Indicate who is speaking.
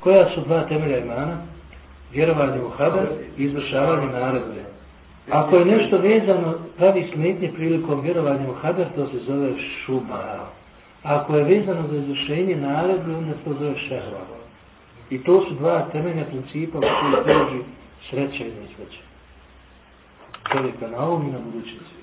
Speaker 1: Koja su dva temelja imana? Vjerovanje u Haber i izvršavanje naredbe. Ako je nešto vezano, pravi smetnje prilikom vjerovanja u Haber to se zove šuba. Ako je vezano za izvršenje naredbe, onda se to zove šehva. I to su dva temelja principa u kojoj teži sreća i nesreća. Čovjeka na ovom i na budućnosti.